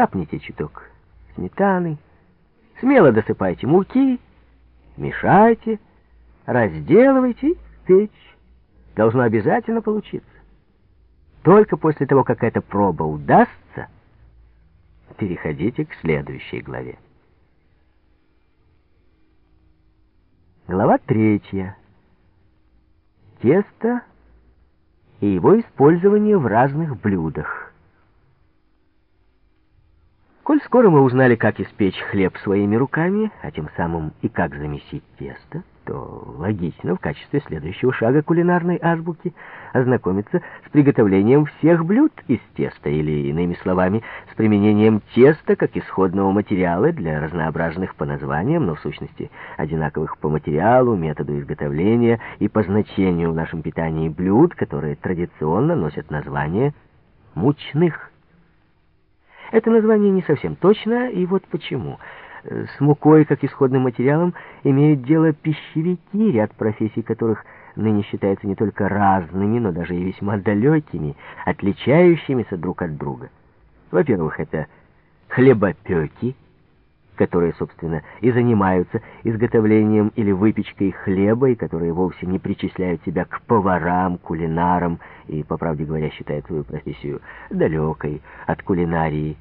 капните чуток сметаны, смело досыпайте муки, мешайте, разделывайте печь. Должно обязательно получиться. Только после того, как эта проба удастся, переходите к следующей главе. Глава третья. Тесто и его использование в разных блюдах. Коль скоро мы узнали, как испечь хлеб своими руками, а тем самым и как замесить тесто, то логично в качестве следующего шага кулинарной азбуки ознакомиться с приготовлением всех блюд из теста, или, иными словами, с применением теста как исходного материала для разнообразных по названиям, но в сущности одинаковых по материалу, методу изготовления и по значению в нашем питании блюд, которые традиционно носят название мучных. Это название не совсем точно, и вот почему. С мукой, как исходным материалом, имеют дело пищевики, ряд профессий которых ныне считаются не только разными, но даже и весьма далекими, отличающимися друг от друга. Во-первых, это хлебопеки, которые, собственно, и занимаются изготовлением или выпечкой хлеба, и которые вовсе не причисляют себя к поварам, кулинарам, и, по правде говоря, считают свою профессию далекой от кулинарии.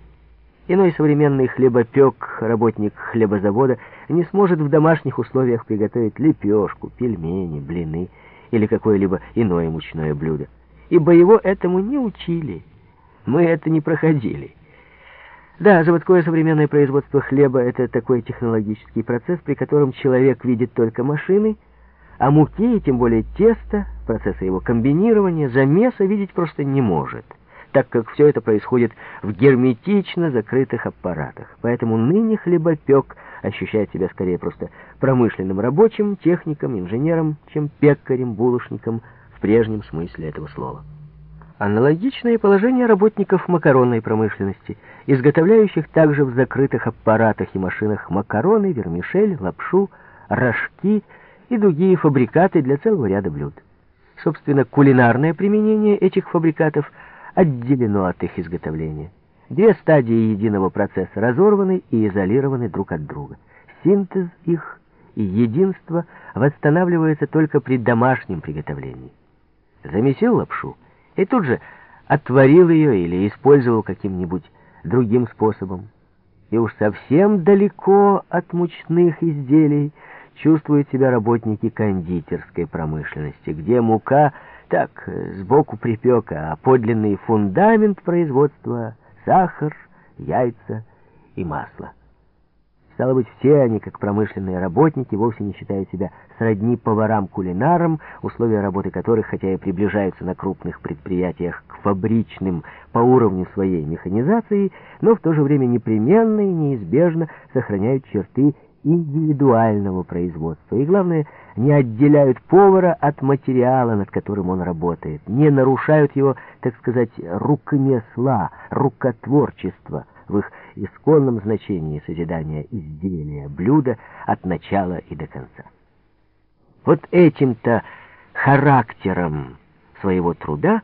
Иной современный хлебопек, работник хлебозавода, не сможет в домашних условиях приготовить лепешку, пельмени, блины или какое-либо иное мучное блюдо. Ибо его этому не учили. Мы это не проходили. Да, заводское современное производство хлеба — это такой технологический процесс, при котором человек видит только машины, а муки, и тем более теста, процесса его комбинирования, замеса видеть просто не может, так как все это происходит в герметично закрытых аппаратах. Поэтому ныне хлебопек ощущает себя скорее просто промышленным рабочим, техником, инженером, чем пекарем, булочником в прежнем смысле этого слова. Аналогичное положение работников макаронной промышленности, изготовляющих также в закрытых аппаратах и машинах макароны, вермишель, лапшу, рожки и другие фабрикаты для целого ряда блюд. Собственно, кулинарное применение этих фабрикатов отделено от их изготовления. Две стадии единого процесса разорваны и изолированы друг от друга. Синтез их и единство восстанавливается только при домашнем приготовлении. Замесил лапшу — и тут же отварил ее или использовал каким-нибудь другим способом. И уж совсем далеко от мучных изделий чувствуют себя работники кондитерской промышленности, где мука так сбоку припека, а подлинный фундамент производства — сахар, яйца и масло. Стало быть, все они, как промышленные работники, вовсе не считают себя сродни поварам-кулинарам, условия работы которых, хотя и приближаются на крупных предприятиях к фабричным по уровню своей механизации, но в то же время непременно и неизбежно сохраняют черты индивидуального производства. И главное, не отделяют повара от материала, над которым он работает, не нарушают его, так сказать, рукомесла, рукотворчества в их исконном значении созидания изделия, блюда от начала и до конца. Вот этим-то характером своего труда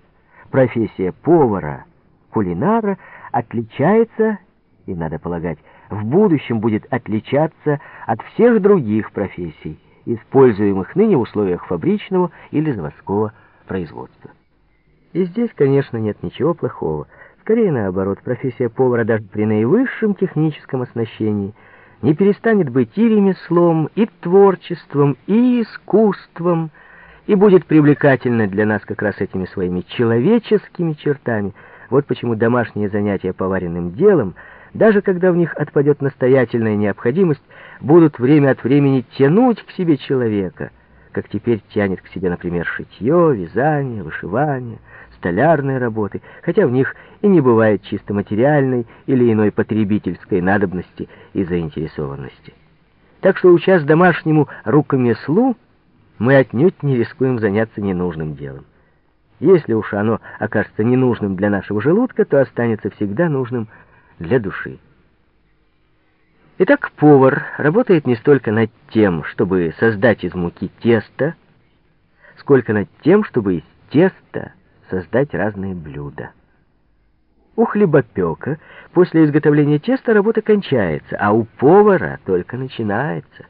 профессия повара, кулинара отличается, и, надо полагать, в будущем будет отличаться от всех других профессий, используемых ныне в условиях фабричного или заводского производства. И здесь, конечно, нет ничего плохого. Скорее наоборот, профессия повара даже при наивысшем техническом оснащении не перестанет быть и ремеслом, и творчеством, и искусством, и будет привлекательна для нас как раз этими своими человеческими чертами. Вот почему домашние занятия поваренным делом, даже когда в них отпадет настоятельная необходимость, будут время от времени тянуть к себе человека, как теперь тянет к себе, например, шитье, вязание, вышивание, столярной работы, хотя в них и не бывает чисто материальной или иной потребительской надобности и заинтересованности. Так что, учась домашнему рукомеслу, мы отнюдь не рискуем заняться ненужным делом. Если уж оно окажется ненужным для нашего желудка, то останется всегда нужным для души. Итак, повар работает не столько над тем, чтобы создать из муки тесто, сколько над тем, чтобы из теста создать разные блюда. У хлебопека после изготовления теста работа кончается, а у повара только начинается.